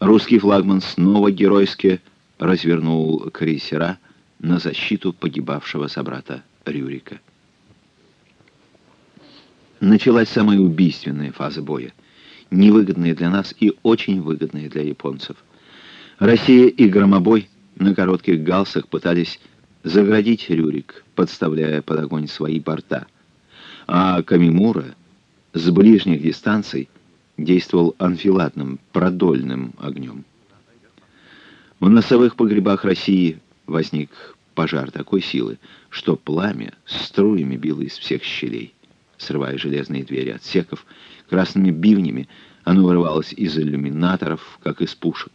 Русский флагман снова геройски развернул крейсера на защиту погибавшего собрата Рюрика. Началась самая убийственная фаза боя, невыгодная для нас и очень выгодная для японцев. Россия и Громобой на коротких галсах пытались заградить Рюрик, подставляя под огонь свои борта, а Камимура с ближних дистанций действовал анфиладным, продольным огнем. В носовых погребах России возник пожар такой силы, что пламя струями било из всех щелей, срывая железные двери отсеков, красными бивнями оно вырывалось из иллюминаторов, как из пушек.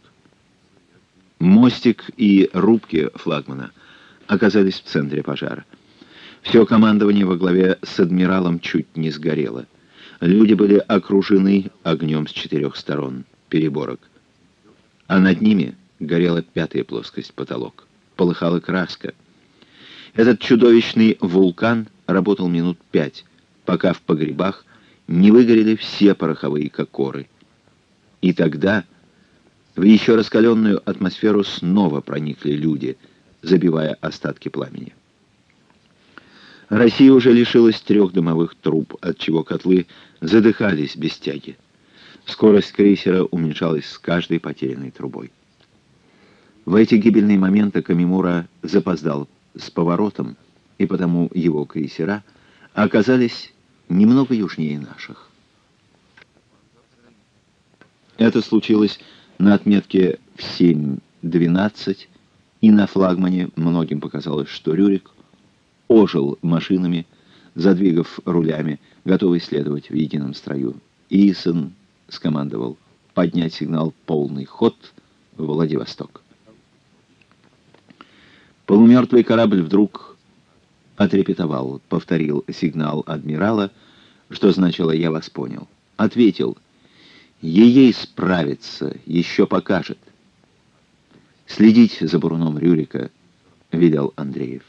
Мостик и рубки флагмана оказались в центре пожара. Все командование во главе с адмиралом чуть не сгорело. Люди были окружены огнем с четырех сторон, переборок. А над ними горела пятая плоскость, потолок. Полыхала краска. Этот чудовищный вулкан работал минут пять, пока в погребах не выгорели все пороховые кокоры. И тогда в еще раскаленную атмосферу снова проникли люди, забивая остатки пламени. Россия уже лишилась трех дымовых труб, отчего котлы задыхались без тяги. Скорость крейсера уменьшалась с каждой потерянной трубой. В эти гибельные моменты Камимура запоздал с поворотом, и потому его крейсера оказались немного южнее наших. Это случилось на отметке в 7.12, и на флагмане многим показалось, что Рюрик ожил машинами, задвигав рулями, готовый следовать в едином строю. Исон скомандовал поднять сигнал «Полный ход» в Владивосток. Полумертвый корабль вдруг отрепетовал, повторил сигнал адмирала, что значило «я вас понял». Ответил «ей справиться, еще покажет». «Следить за буруном Рюрика», — велел Андреев.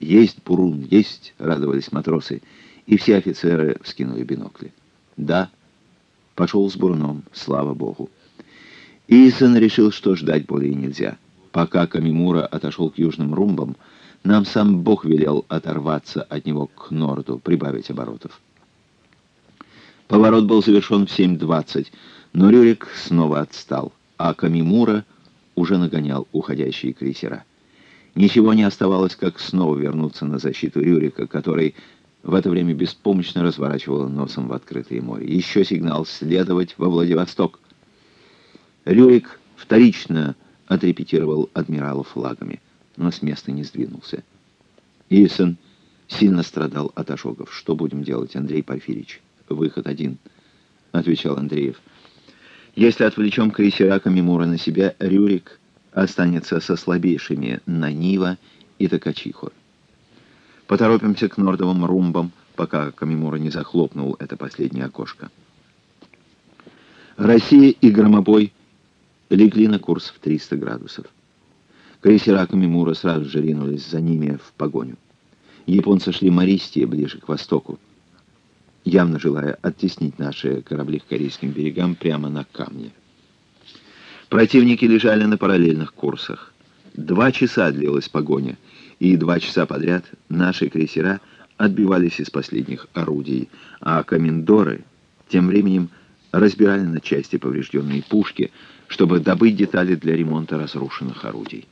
«Есть бурун, есть!» — радовались матросы, и все офицеры вскинули бинокли. «Да, пошел с буруном, слава богу». Исон решил, что ждать более нельзя. Пока Камимура отошел к южным румбам, нам сам Бог велел оторваться от него к норду, прибавить оборотов. Поворот был завершен в 7.20, но Рюрик снова отстал, а Камимура уже нагонял уходящие крейсера. Ничего не оставалось, как снова вернуться на защиту Рюрика, который в это время беспомощно разворачивал носом в открытое море. Еще сигнал «следовать во Владивосток». Рюрик вторично отрепетировал адмиралу флагами, но с места не сдвинулся. Исон сильно страдал от ожогов. «Что будем делать, Андрей Порфирьевич?» «Выход один», — отвечал Андреев. «Если отвлечем крейсера Камимура на себя, Рюрик...» останется со слабейшими Нанива и Токачихо. Поторопимся к нордовым румбам, пока Камимура не захлопнул это последнее окошко. Россия и Громобой легли на курс в 300 градусов. Крейсера Камимура сразу же ринулись за ними в погоню. Японцы шли Мористия ближе к востоку, явно желая оттеснить наши корабли к корейским берегам прямо на камне. Противники лежали на параллельных курсах. Два часа длилась погоня, и два часа подряд наши крейсера отбивались из последних орудий, а комендоры тем временем разбирали на части поврежденные пушки, чтобы добыть детали для ремонта разрушенных орудий.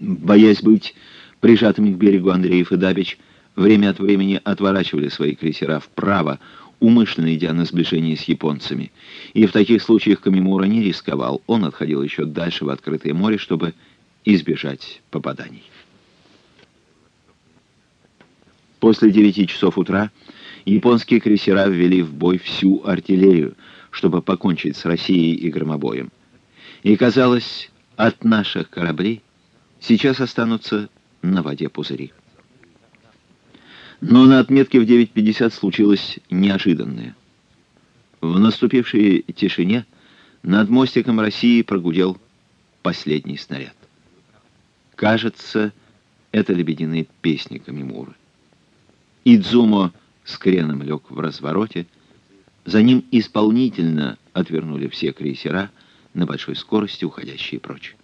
Боясь быть прижатыми к берегу Андреев и Дабич, время от времени отворачивали свои крейсера вправо, умышленно идя на сближение с японцами. И в таких случаях Камимура не рисковал, он отходил еще дальше в открытое море, чтобы избежать попаданий. После девяти часов утра японские крейсера ввели в бой всю артиллерию, чтобы покончить с Россией и громобоем. И казалось, от наших кораблей сейчас останутся на воде пузыри. Но на отметке в 9.50 случилось неожиданное. В наступившей тишине над мостиком России прогудел последний снаряд. Кажется, это лебединые песни Камимуры. Идзумо с креном лег в развороте, За ним исполнительно отвернули все крейсера на большой скорости, уходящие прочь.